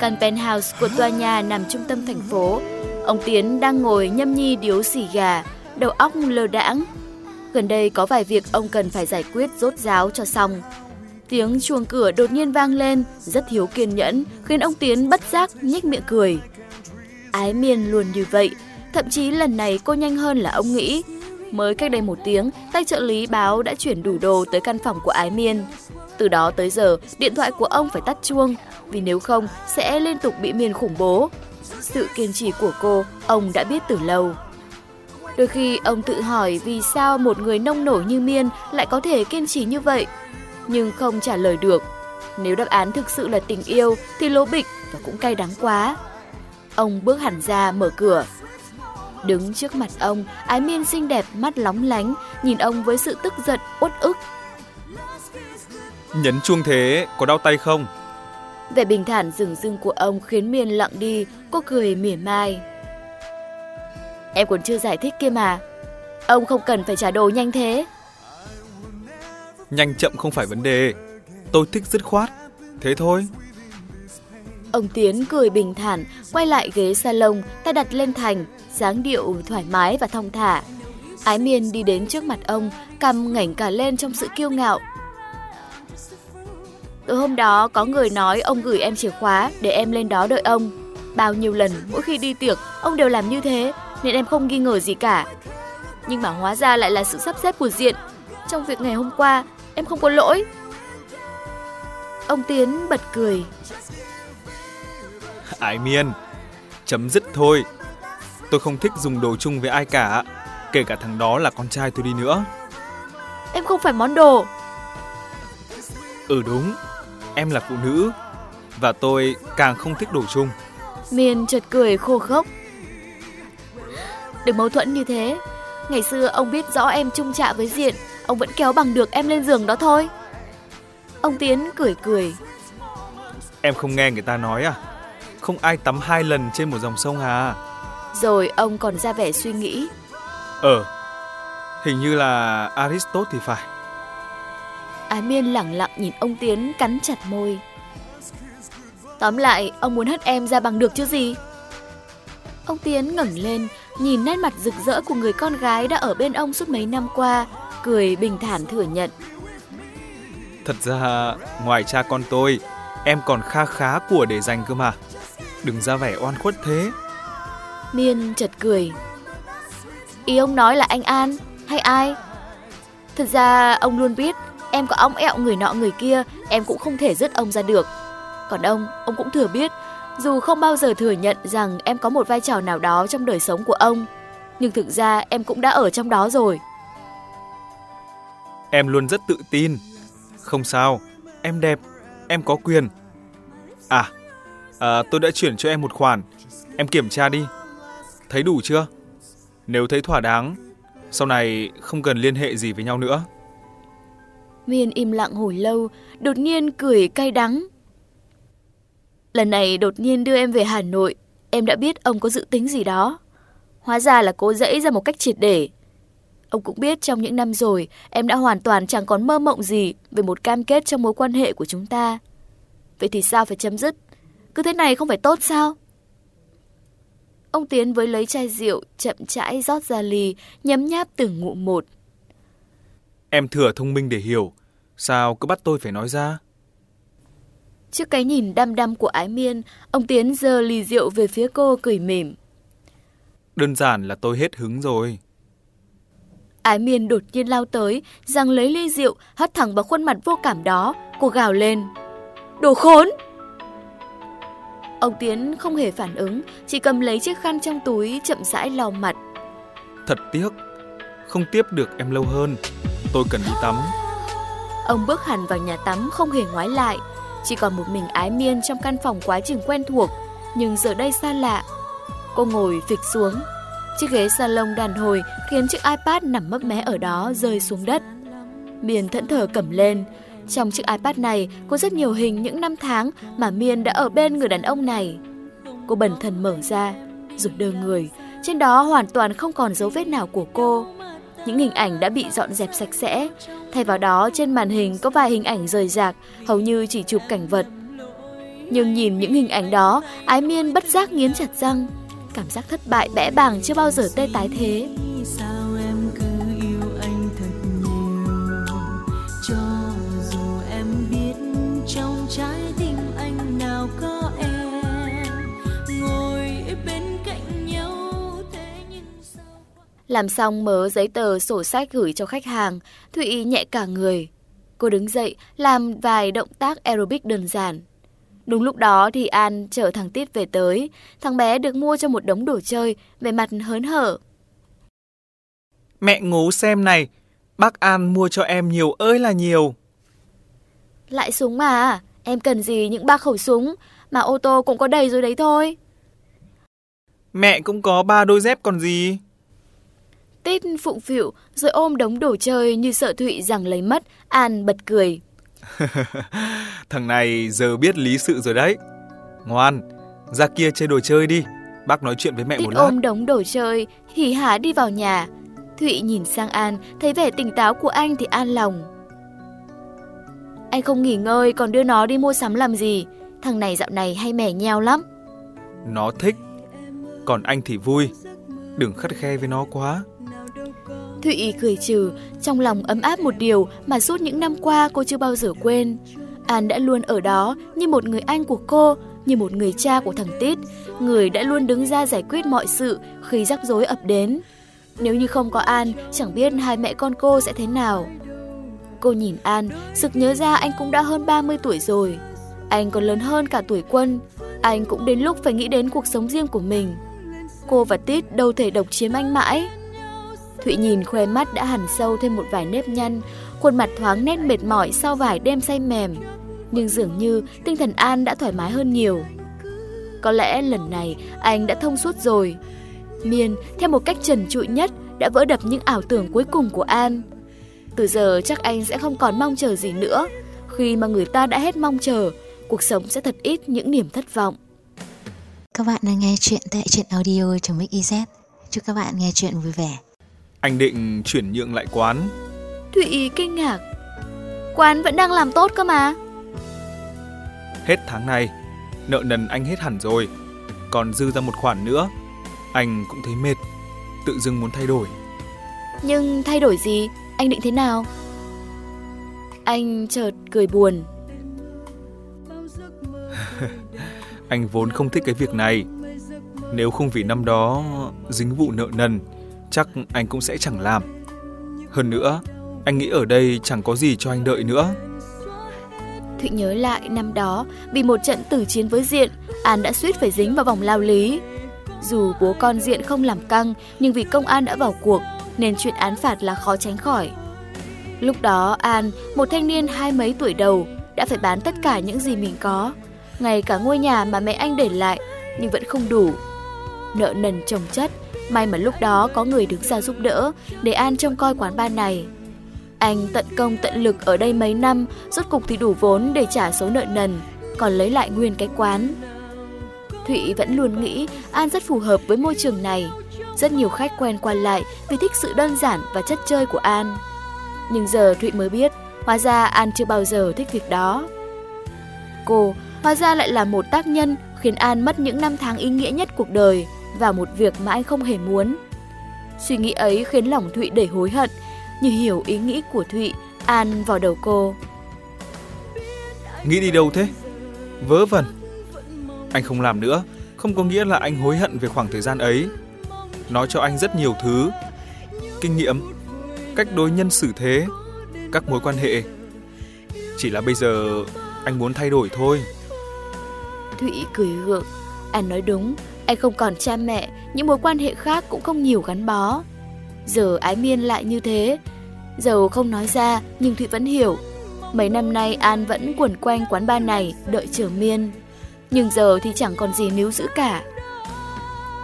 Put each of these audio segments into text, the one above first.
Căn penthouse của tòa nhà nằm trung tâm thành phố. Ông Tiến đang ngồi nhâm nhi điếu xì gà, đầu óc lơ đãng. Gần đây có vài việc ông cần phải giải quyết rốt ráo cho xong. Tiếng chuông cửa đột nhiên vang lên, rất thiếu kiên nhẫn, khiến ông Tiến bất giác nhếch miệng cười. Ái miên luôn như vậy, thậm chí lần này cô nhanh hơn là ông nghĩ. Mới cách đây một tiếng, tay trợ lý báo đã chuyển đủ đồ tới căn phòng của Ái Miên. Từ đó tới giờ, điện thoại của ông phải tắt chuông, vì nếu không sẽ liên tục bị Miên khủng bố. Sự kiên trì của cô, ông đã biết từ lâu. Đôi khi ông tự hỏi vì sao một người nông nổi như Miên lại có thể kiên trì như vậy, nhưng không trả lời được. Nếu đáp án thực sự là tình yêu thì lố bịch và cũng cay đắng quá. Ông bước hẳn ra mở cửa. Đứng trước mặt ông, ái miên xinh đẹp mắt lóng lánh, nhìn ông với sự tức giận, uất ức. Nhấn chuông thế, có đau tay không? Vẻ bình thản rừng rưng của ông khiến miên lặng đi, cô cười mỉa mai. Em còn chưa giải thích kia mà. Ông không cần phải trả đồ nhanh thế. Nhanh chậm không phải vấn đề. Tôi thích dứt khoát. Thế thôi. Ông Tiến cười bình thản, quay lại ghế salon, tay đặt lên thành, dáng điệu thoải mái và thong thả. Ái miên đi đến trước mặt ông, cầm ngẩng cả lên trong sự kiêu ngạo. Từ hôm đó có người nói ông gửi em chìa khóa để em lên đó đợi ông. Bao nhiêu lần mỗi khi đi tiệc ông đều làm như thế nên em không nghi ngờ gì cả. Nhưng mà hóa ra lại là sự sắp xếp của diện. Trong việc ngày hôm qua em không có lỗi. Ông Tiến bật cười. Ái miên, chấm dứt thôi. Tôi không thích dùng đồ chung với ai cả, kể cả thằng đó là con trai tôi đi nữa. Em không phải món đồ. Ừ đúng, em là phụ nữ và tôi càng không thích đồ chung. Miên chợt cười khô khốc. Đừng mâu thuẫn như thế. Ngày xưa ông biết rõ em chung chạ với Diện, ông vẫn kéo bằng được em lên giường đó thôi. Ông Tiến cười cười. Em không nghe người ta nói à? Không ai tắm hai lần trên một dòng sông à? Rồi ông còn ra vẻ suy nghĩ. Ờ, hình như là Aristotle thì phải. Ái Miên lẳng lặng nhìn ông Tiến cắn chặt môi. Tóm lại, ông muốn hất em ra bằng được chứ gì? Ông Tiến ngẩng lên, nhìn nét mặt rực rỡ của người con gái đã ở bên ông suốt mấy năm qua, cười bình thản thừa nhận. Thật ra, ngoài cha con tôi, em còn kha khá của để dành cơ mà. Đừng ra vẻ oan khuất thế. Miên chật cười. Ý ông nói là anh An hay ai? Thật ra ông luôn biết em có ống ẹo người nọ người kia, em cũng không thể dứt ông ra được. Còn ông, ông cũng thừa biết, dù không bao giờ thừa nhận rằng em có một vai trò nào đó trong đời sống của ông, nhưng thực ra em cũng đã ở trong đó rồi. Em luôn rất tự tin. Không sao, em đẹp, em có quyền. À, à tôi đã chuyển cho em một khoản, em kiểm tra đi. Thấy đủ chưa? Nếu thấy thỏa đáng, sau này không cần liên hệ gì với nhau nữa. Miên im lặng hồi lâu, đột nhiên cười cay đắng. Lần này đột nhiên đưa em về Hà Nội, em đã biết ông có dự tính gì đó. Hóa ra là cố dẫy ra một cách triệt để. Ông cũng biết trong những năm rồi, em đã hoàn toàn chẳng còn mơ mộng gì về một cam kết trong mối quan hệ của chúng ta. Vậy thì sao phải chấm dứt? Cứ thế này không phải tốt sao? Ông Tiến với lấy chai rượu, chậm chãi rót ra ly, nhấm nháp từng ngụm một. Em thừa thông minh để hiểu, sao cứ bắt tôi phải nói ra? Trước cái nhìn đăm đăm của ái miên, ông Tiến giơ ly rượu về phía cô cười mỉm. Đơn giản là tôi hết hứng rồi. Ái miên đột nhiên lao tới, giằng lấy ly rượu, hất thẳng vào khuôn mặt vô cảm đó, cô gào lên. Đồ khốn! Ông Tiến không hề phản ứng, chỉ cầm lấy chiếc khăn trong túi chậm rãi lau mặt. Thật tiếc, không tiếp được em lâu hơn. Tôi cần đi tắm. Ông bước hẳn vào nhà tắm không hề ngoái lại, chỉ còn một mình ái miên trong căn phòng quá chừng quen thuộc, nhưng giờ đây xa lạ. Cô ngồi phịch xuống. Chiếc ghế salon đàn hồi khiến chiếc iPad nằm mấp mé ở đó rơi xuống đất. Miên thẫn thờ cầm lên. Trong chiếc iPad này có rất nhiều hình những năm tháng mà Miên đã ở bên người đàn ông này. Cô bần thần mở ra, rồi đơ người. Trên đó hoàn toàn không còn dấu vết nào của cô những hình ảnh đã bị dọn dẹp sạch sẽ. Thay vào đó, trên màn hình có vài hình ảnh rời rạc, hầu như chỉ chụp cảnh vật. Nhưng nhìn những hình ảnh đó, Ái Miên bất giác nghiến chặt răng. Cảm giác thất bại bẽ bàng chưa bao giờ tê tái thế. Làm xong mớ giấy tờ sổ sách gửi cho khách hàng, Thụy nhẹ cả người. Cô đứng dậy, làm vài động tác aerobic đơn giản. Đúng lúc đó thì An chở thằng Tít về tới. Thằng bé được mua cho một đống đồ chơi, về mặt hớn hở. Mẹ ngố xem này, bác An mua cho em nhiều ơi là nhiều. Lại súng mà, em cần gì những ba khẩu súng, mà ô tô cũng có đầy rồi đấy thôi. Mẹ cũng có ba đôi dép còn gì. Tít phụng phịu rồi ôm đống đồ chơi như sợ Thụy rằng lấy mất, An bật cười. Thằng này giờ biết lý sự rồi đấy. Ngoan, ra kia chơi đồ chơi đi. Bác nói chuyện với mẹ Tít một lát. ôm đống đồ chơi, hỉ hả đi vào nhà. Thụy nhìn sang An, thấy vẻ tỉnh táo của anh thì an lòng. Anh không nghỉ ngơi còn đưa nó đi mua sắm làm gì? Thằng này dạo này hay mẻ nheo lắm. Nó thích, còn anh thì vui. Đừng khắt khe với nó quá. Thụy cười trừ, trong lòng ấm áp một điều mà suốt những năm qua cô chưa bao giờ quên. An đã luôn ở đó như một người anh của cô, như một người cha của thằng Tít, người đã luôn đứng ra giải quyết mọi sự khi rắc rối ập đến. Nếu như không có An, chẳng biết hai mẹ con cô sẽ thế nào. Cô nhìn An, sực nhớ ra anh cũng đã hơn 30 tuổi rồi. Anh còn lớn hơn cả tuổi quân. Anh cũng đến lúc phải nghĩ đến cuộc sống riêng của mình. Cô và Tít đâu thể độc chiếm anh mãi. Thụy nhìn khoe mắt đã hẳn sâu thêm một vài nếp nhăn, khuôn mặt thoáng nét mệt mỏi sau vài đêm say mềm. Nhưng dường như tinh thần An đã thoải mái hơn nhiều. Có lẽ lần này anh đã thông suốt rồi. Miên, theo một cách trần trụi nhất, đã vỡ đập những ảo tưởng cuối cùng của An. Từ giờ chắc anh sẽ không còn mong chờ gì nữa. Khi mà người ta đã hết mong chờ, cuộc sống sẽ thật ít những niềm thất vọng. Các bạn đang nghe chuyện tại truyện audio trong Mix Chúc các bạn nghe chuyện vui vẻ. Anh định chuyển nhượng lại quán. Thụy kinh ngạc. Quán vẫn đang làm tốt cơ mà. Hết tháng này, nợ nần anh hết hẳn rồi. Còn dư ra một khoản nữa. Anh cũng thấy mệt, tự dưng muốn thay đổi. Nhưng thay đổi gì? Anh định thế nào? Anh chợt cười buồn. anh vốn không thích cái việc này. Nếu không vì năm đó dính vụ nợ nần, chắc anh cũng sẽ chẳng làm. Hơn nữa, anh nghĩ ở đây chẳng có gì cho anh đợi nữa. Thụy nhớ lại năm đó, vì một trận tử chiến với Diện, An đã suýt phải dính vào vòng lao lý. Dù bố con Diện không làm căng, nhưng vì công an đã vào cuộc, nên chuyện án phạt là khó tránh khỏi. Lúc đó An, một thanh niên hai mấy tuổi đầu, đã phải bán tất cả những gì mình có, ngay cả ngôi nhà mà mẹ anh để lại, nhưng vẫn không đủ. Nợ nần chồng chất, may mà lúc đó có người đứng ra giúp đỡ để An trông coi quán bar này. Anh tận công tận lực ở đây mấy năm, rốt cục thì đủ vốn để trả số nợ nần, còn lấy lại nguyên cái quán. Thụy vẫn luôn nghĩ An rất phù hợp với môi trường này. Rất nhiều khách quen qua lại vì thích sự đơn giản và chất chơi của An. Nhưng giờ Thụy mới biết, hóa ra An chưa bao giờ thích việc đó. Cô, hóa ra lại là một tác nhân khiến An mất những năm tháng ý nghĩa nhất cuộc đời vào một việc mà anh không hề muốn. Suy nghĩ ấy khiến lòng Thụy đầy hối hận, như hiểu ý nghĩ của Thụy, An vào đầu cô. Nghĩ đi đâu thế? Vớ vẩn. Anh không làm nữa, không có nghĩa là anh hối hận về khoảng thời gian ấy. Nó cho anh rất nhiều thứ. Kinh nghiệm, cách đối nhân xử thế, các mối quan hệ. Chỉ là bây giờ anh muốn thay đổi thôi. Thụy cười gượng. Anh nói đúng, anh không còn cha mẹ, những mối quan hệ khác cũng không nhiều gắn bó. Giờ Ái Miên lại như thế. Dầu không nói ra, nhưng Thụy vẫn hiểu. Mấy năm nay An vẫn quẩn quanh quán bar này, đợi chờ Miên. Nhưng giờ thì chẳng còn gì níu giữ cả.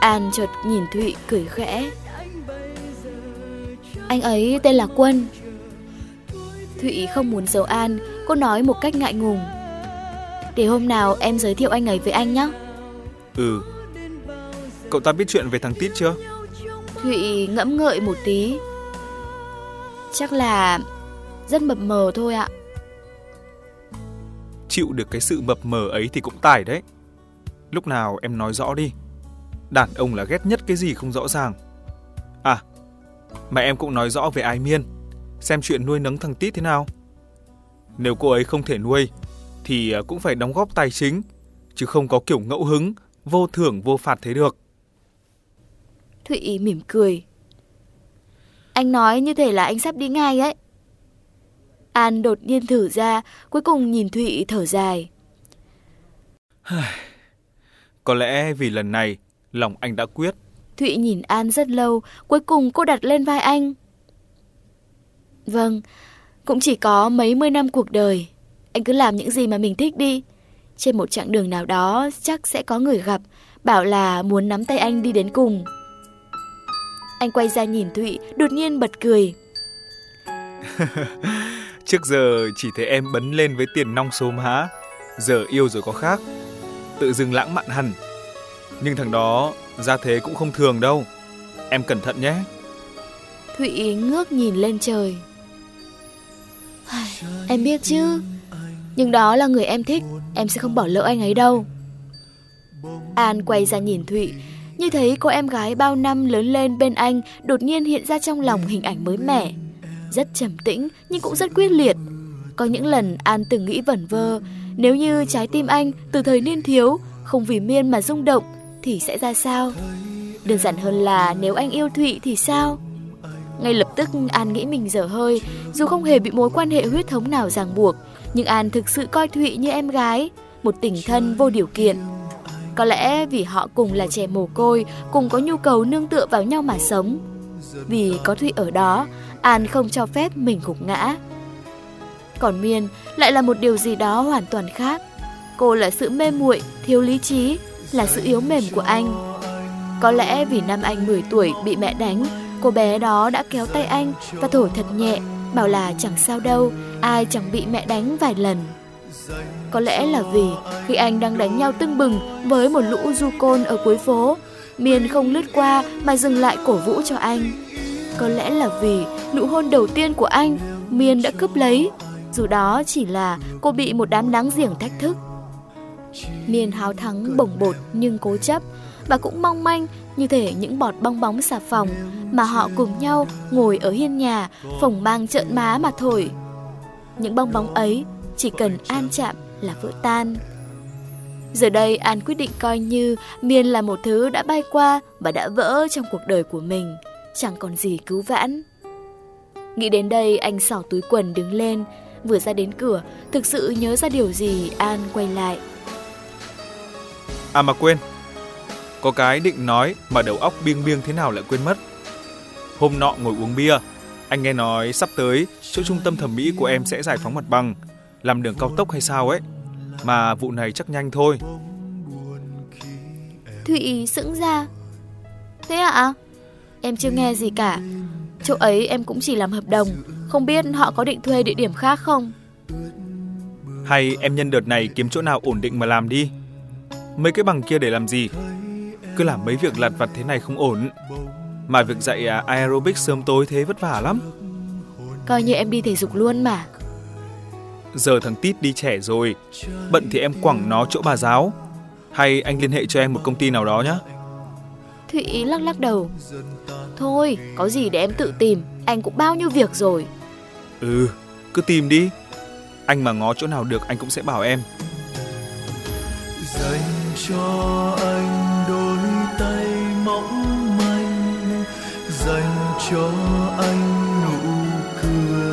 An chợt nhìn Thụy cười khẽ. Anh ấy tên là Quân. Thụy không muốn giấu An, cô nói một cách ngại ngùng. Để hôm nào em giới thiệu anh ấy với anh nhé. Ừ. Cậu ta biết chuyện về thằng Tít chưa? Thụy ngẫm ngợi một tí. Chắc là rất mập mờ thôi ạ. Chịu được cái sự mập mờ ấy thì cũng tài đấy. Lúc nào em nói rõ đi. Đàn ông là ghét nhất cái gì không rõ ràng. À, mà em cũng nói rõ về Ái Miên, xem chuyện nuôi nấng thằng Tít thế nào. Nếu cô ấy không thể nuôi, thì à, cũng phải đóng góp tài chính, chứ không có kiểu ngẫu hứng, vô thưởng vô phạt thế được. Thụy mỉm cười. Anh nói như thể là anh sắp đi ngay ấy. An đột nhiên thử ra, cuối cùng nhìn Thụy thở dài. Có lẽ vì lần này, lòng anh đã quyết. Thụy nhìn An rất lâu, cuối cùng cô đặt lên vai anh. Vâng, cũng chỉ có mấy mươi năm cuộc đời. Anh cứ làm những gì mà mình thích đi. Trên một chặng đường nào đó chắc sẽ có người gặp, bảo là muốn nắm tay anh đi đến cùng. Anh quay ra nhìn Thụy, đột nhiên bật cười. Trước giờ chỉ thấy em bấn lên với tiền nong số má, giờ yêu rồi có khác. Tự dưng lãng mạn hẳn. Nhưng thằng đó ra thế cũng không thường đâu. Em cẩn thận nhé. Thụy ngước nhìn lên trời. Em biết chứ, nhưng đó là người em thích, em sẽ không bỏ lỡ anh ấy đâu. An quay ra nhìn Thụy, như thấy cô em gái bao năm lớn lên bên anh đột nhiên hiện ra trong lòng hình ảnh mới mẻ. Rất trầm tĩnh nhưng cũng rất quyết liệt. Có những lần An từng nghĩ vẩn vơ, nếu như trái tim anh từ thời niên thiếu không vì miên mà rung động thì sẽ ra sao? Đơn giản hơn là nếu anh yêu Thụy thì sao? Ngay lập tức An nghĩ mình dở hơi, dù không hề bị mối quan hệ huyết thống nào ràng buộc, nhưng An thực sự coi Thụy như em gái, một tình thân vô điều kiện. Có lẽ vì họ cùng là trẻ mồ côi, cùng có nhu cầu nương tựa vào nhau mà sống. Vì có Thụy ở đó, An không cho phép mình gục ngã. Còn Miên lại là một điều gì đó hoàn toàn khác. Cô là sự mê muội, thiếu lý trí, là sự yếu mềm của anh. Có lẽ vì năm anh 10 tuổi bị mẹ đánh, cô bé đó đã kéo tay anh và thổi thật nhẹ, bảo là chẳng sao đâu, ai chẳng bị mẹ đánh vài lần. Có lẽ là vì khi anh đang đánh nhau tưng bừng với một lũ du côn ở cuối phố, Miên không lướt qua mà dừng lại cổ vũ cho anh. Có lẽ là vì nụ hôn đầu tiên của anh, Miên đã cướp lấy, dù đó chỉ là cô bị một đám nắng giềng thách thức. Miên háo thắng bồng bột nhưng cố chấp và cũng mong manh như thể những bọt bong bóng xà phòng mà họ cùng nhau ngồi ở hiên nhà phồng mang trợn má mà thổi. Những bong bóng ấy chỉ cần an chạm là vỡ tan. Giờ đây An quyết định coi như Miên là một thứ đã bay qua và đã vỡ trong cuộc đời của mình, chẳng còn gì cứu vãn. Nghĩ đến đây anh xỏ túi quần đứng lên, vừa ra đến cửa, thực sự nhớ ra điều gì An quay lại. À mà quên, có cái định nói mà đầu óc biêng biêng thế nào lại quên mất. Hôm nọ ngồi uống bia, anh nghe nói sắp tới chỗ trung tâm thẩm mỹ của em sẽ giải phóng mặt bằng, làm đường cao tốc hay sao ấy. Mà vụ này chắc nhanh thôi. Thụy sững ra. Thế ạ? À? Em chưa nghe gì cả. Chỗ ấy em cũng chỉ làm hợp đồng, không biết họ có định thuê địa điểm khác không? Hay em nhân đợt này kiếm chỗ nào ổn định mà làm đi. Mấy cái bằng kia để làm gì? Cứ làm mấy việc lặt vặt thế này không ổn. Mà việc dạy à, aerobic sớm tối thế vất vả lắm. Coi như em đi thể dục luôn mà. Giờ thằng Tít đi trẻ rồi, bận thì em quẳng nó chỗ bà giáo. Hay anh liên hệ cho em một công ty nào đó nhé. Thụy lắc lắc đầu. Thôi, có gì để em tự tìm, anh cũng bao nhiêu việc rồi. Ừ, cứ tìm đi. Anh mà ngó chỗ nào được anh cũng sẽ bảo em. Dành cho anh đôi tay mỏng manh, dành cho anh nụ cười,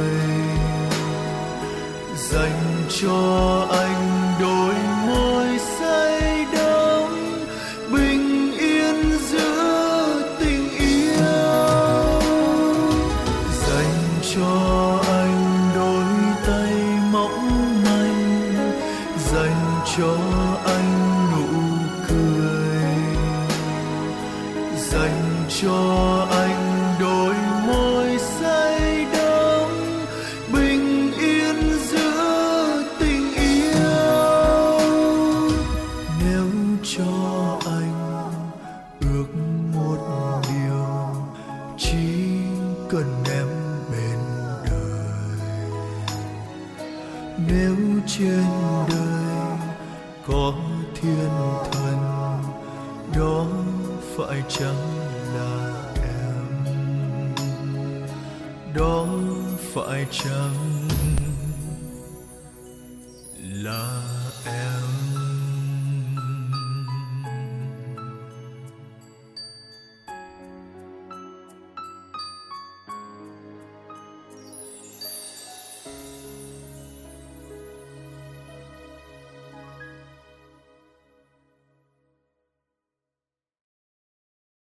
dành cho anh. Đó phải chăng?